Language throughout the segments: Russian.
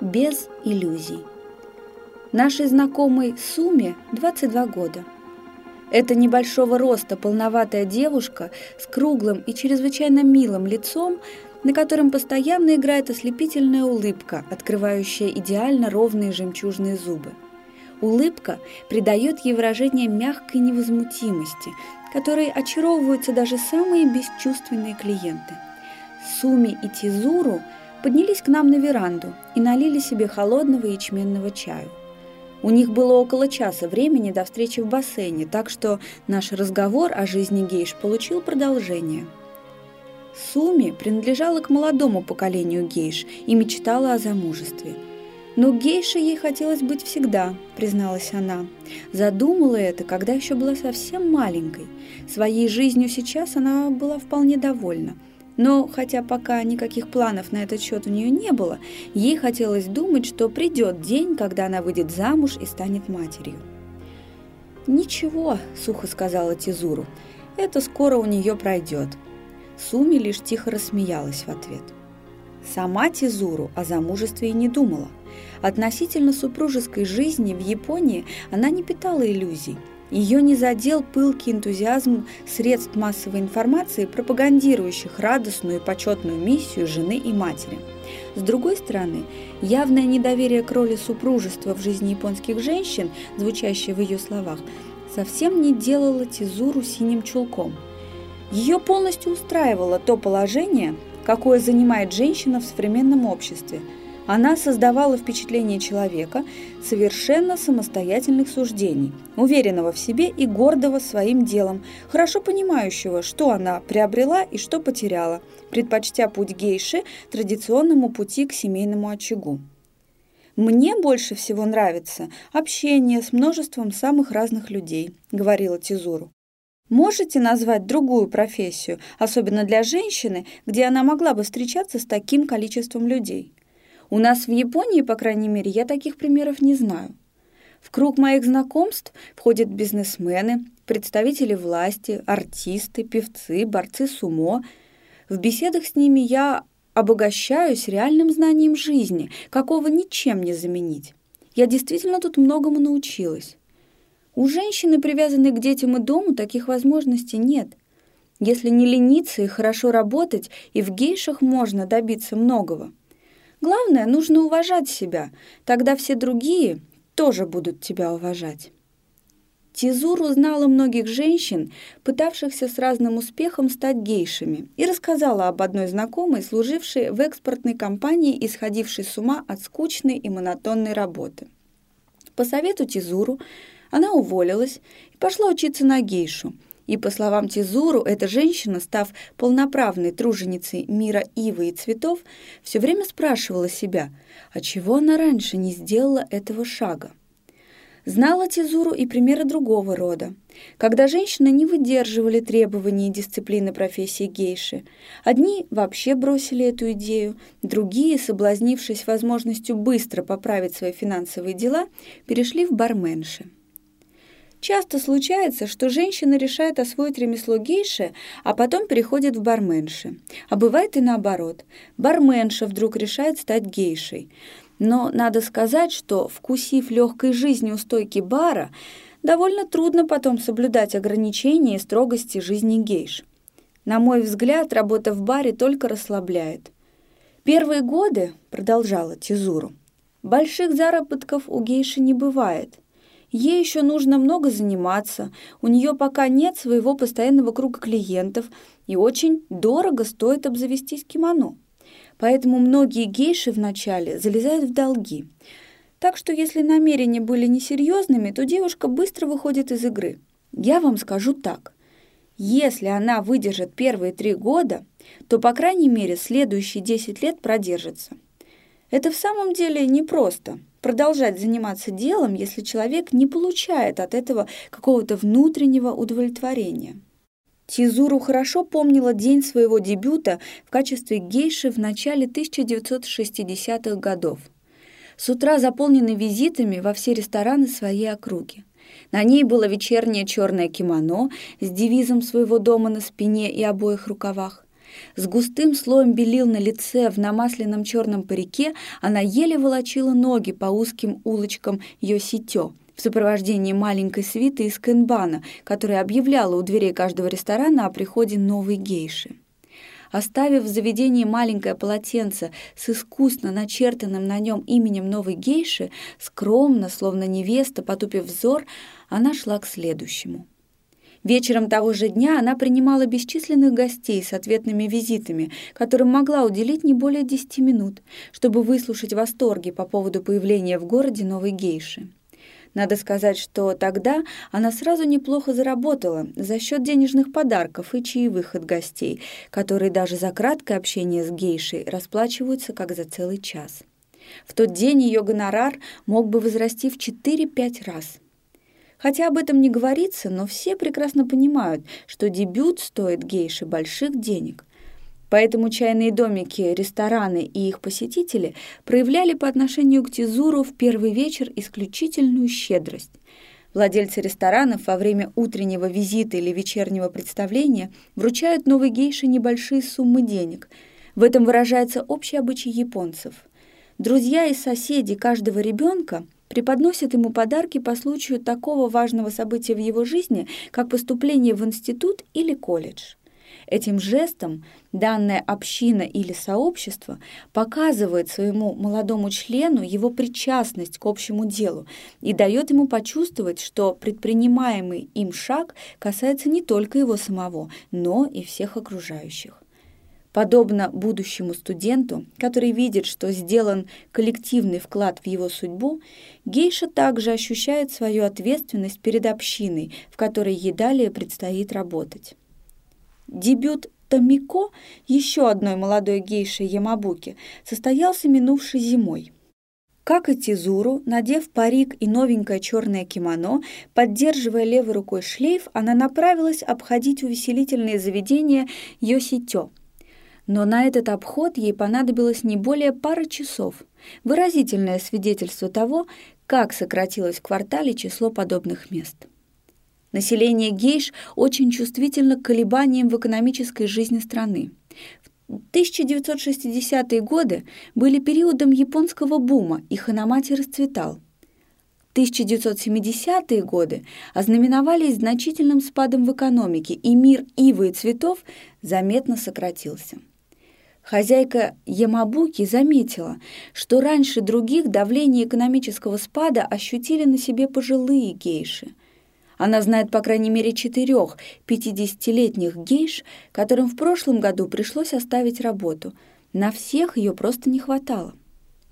без иллюзий. Нашей знакомой Суме 22 года. Это небольшого роста полноватая девушка с круглым и чрезвычайно милым лицом, на котором постоянно играет ослепительная улыбка, открывающая идеально ровные жемчужные зубы. Улыбка придает ей выражение мягкой невозмутимости, которой очаровываются даже самые бесчувственные клиенты. Суми и Тизуру поднялись к нам на веранду и налили себе холодного ячменного чаю. У них было около часа времени до встречи в бассейне, так что наш разговор о жизни гейш получил продолжение. Суми принадлежала к молодому поколению гейш и мечтала о замужестве. Но гейше ей хотелось быть всегда, призналась она. Задумала это, когда еще была совсем маленькой. Своей жизнью сейчас она была вполне довольна – но хотя пока никаких планов на этот счет у нее не было, ей хотелось думать, что придет день, когда она выйдет замуж и станет матерью. «Ничего», — сухо сказала Тизуру, — «это скоро у нее пройдет». Суми лишь тихо рассмеялась в ответ. Сама Тизуру о замужестве и не думала. Относительно супружеской жизни в Японии она не питала иллюзий – ее не задел пылкий энтузиазм средств массовой информации, пропагандирующих радостную и почетную миссию жены и матери. С другой стороны, явное недоверие к роли супружества в жизни японских женщин, звучащее в ее словах, совсем не делало Тизуру синим чулком. Ее полностью устраивало то положение, какое занимает женщина в современном обществе – она создавала впечатление человека совершенно самостоятельных суждений, уверенного в себе и гордого своим делом, хорошо понимающего, что она приобрела и что потеряла, предпочтя путь гейши традиционному пути к семейному очагу. «Мне больше всего нравится общение с множеством самых разных людей», — говорила Тизуру. Можете назвать другую профессию, особенно для женщины, где она могла бы встречаться с таким количеством людей? У нас в Японии, по крайней мере, я таких примеров не знаю. В круг моих знакомств входят бизнесмены, представители власти, артисты, певцы, борцы сумо. В беседах с ними я обогащаюсь реальным знанием жизни, какого ничем не заменить. Я действительно тут многому научилась. У женщины, привязанной к детям и дому, таких возможностей нет. Если не лениться и хорошо работать, и в гейшах можно добиться многого. Главное, нужно уважать себя, тогда все другие тоже будут тебя уважать. Тизур узнала многих женщин, пытавшихся с разным успехом стать гейшами, и рассказала об одной знакомой, служившей в экспортной компании и сходившей с ума от скучной и монотонной работы. По совету Тизуру она уволилась и пошла учиться на гейшу – и, по словам Тизуру, эта женщина, став полноправной труженицей мира ивы и цветов, все время спрашивала себя, а чего она раньше не сделала этого шага. Знала Тизуру и примеры другого рода, когда женщины не выдерживали требований и дисциплины профессии гейши. Одни вообще бросили эту идею, другие, соблазнившись возможностью быстро поправить свои финансовые дела, перешли в барменши. Часто случается, что женщина решает освоить ремесло гейши, а потом переходит в барменши. А бывает и наоборот. Барменша вдруг решает стать гейшей. Но надо сказать, что, вкусив легкой жизни у стойки бара, довольно трудно потом соблюдать ограничения и строгости жизни гейш. На мой взгляд, работа в баре только расслабляет. Первые годы, продолжала Тизуру, больших заработков у гейши не бывает – Ей еще нужно много заниматься, у нее пока нет своего постоянного круга клиентов, и очень дорого стоит обзавестись кимоно. Поэтому многие гейши вначале залезают в долги. Так что если намерения были несерьезными, то девушка быстро выходит из игры. Я вам скажу так. Если она выдержит первые три года, то, по крайней мере, следующие 10 лет продержится. Это в самом деле непросто – продолжать заниматься делом, если человек не получает от этого какого-то внутреннего удовлетворения. Тизуру хорошо помнила день своего дебюта в качестве гейши в начале 1960-х годов. С утра заполнены визитами во все рестораны своей округи. На ней было вечернее черное кимоно с девизом своего дома на спине и обоих рукавах. С густым слоем белил на лице в намасленном черном парике она еле волочила ноги по узким улочкам Йоситё в сопровождении маленькой свиты из Кэнбана, которая объявляла у дверей каждого ресторана о приходе новой гейши. Оставив в заведении маленькое полотенце с искусно начертанным на нем именем новой гейши, скромно, словно невеста, потупив взор, она шла к следующему. Вечером того же дня она принимала бесчисленных гостей с ответными визитами, которым могла уделить не более десяти минут, чтобы выслушать восторги по поводу появления в городе новой гейши. Надо сказать, что тогда она сразу неплохо заработала за счет денежных подарков и чаевых от гостей, которые даже за краткое общение с гейшей расплачиваются как за целый час. В тот день ее гонорар мог бы возрасти в 4-5 раз – Хотя об этом не говорится, но все прекрасно понимают, что дебют стоит гейши больших денег. Поэтому чайные домики, рестораны и их посетители проявляли по отношению к Тизуру в первый вечер исключительную щедрость. Владельцы ресторанов во время утреннего визита или вечернего представления вручают новой гейше небольшие суммы денег. В этом выражается общий обычай японцев. Друзья и соседи каждого ребенка – преподносит ему подарки по случаю такого важного события в его жизни, как поступление в институт или колледж. Этим жестом данная община или сообщество показывает своему молодому члену его причастность к общему делу и дает ему почувствовать, что предпринимаемый им шаг касается не только его самого, но и всех окружающих. Подобно будущему студенту, который видит, что сделан коллективный вклад в его судьбу, гейша также ощущает свою ответственность перед общиной, в которой ей далее предстоит работать. Дебют Томико, еще одной молодой гейши Ямабуки, состоялся минувшей зимой. Как и Тизуру, надев парик и новенькое черное кимоно, поддерживая левой рукой шлейф, она направилась обходить увеселительные заведения Йоситё – но на этот обход ей понадобилось не более пары часов. Выразительное свидетельство того, как сократилось в квартале число подобных мест. Население гейш очень чувствительно к колебаниям в экономической жизни страны. В 1960-е годы были периодом японского бума, и Ханамати расцветал. 1970-е годы ознаменовались значительным спадом в экономике, и мир ивы и цветов заметно сократился. Хозяйка Ямабуки заметила, что раньше других давление экономического спада ощутили на себе пожилые гейши. Она знает по крайней мере четырех 50-летних гейш, которым в прошлом году пришлось оставить работу. На всех ее просто не хватало.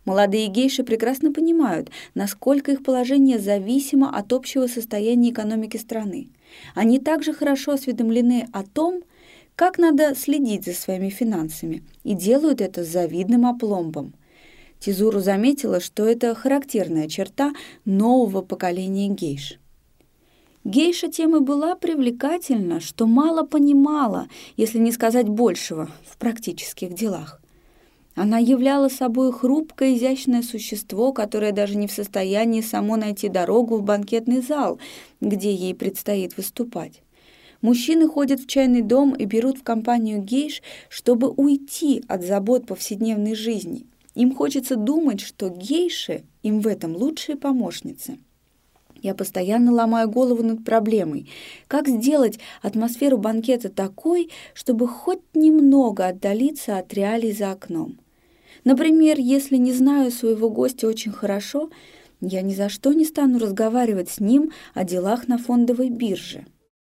Молодые гейши прекрасно понимают, насколько их положение зависимо от общего состояния экономики страны. Они также хорошо осведомлены о том, как надо следить за своими финансами, и делают это с завидным опломбом. Тизуру заметила, что это характерная черта нового поколения гейш. Гейша тем и была привлекательна, что мало понимала, если не сказать большего, в практических делах. Она являла собой хрупкое, изящное существо, которое даже не в состоянии само найти дорогу в банкетный зал, где ей предстоит выступать. Мужчины ходят в чайный дом и берут в компанию гейш, чтобы уйти от забот повседневной жизни. Им хочется думать, что гейши им в этом лучшие помощницы. Я постоянно ломаю голову над проблемой. Как сделать атмосферу банкета такой, чтобы хоть немного отдалиться от реалий за окном? Например, если не знаю своего гостя очень хорошо, я ни за что не стану разговаривать с ним о делах на фондовой бирже.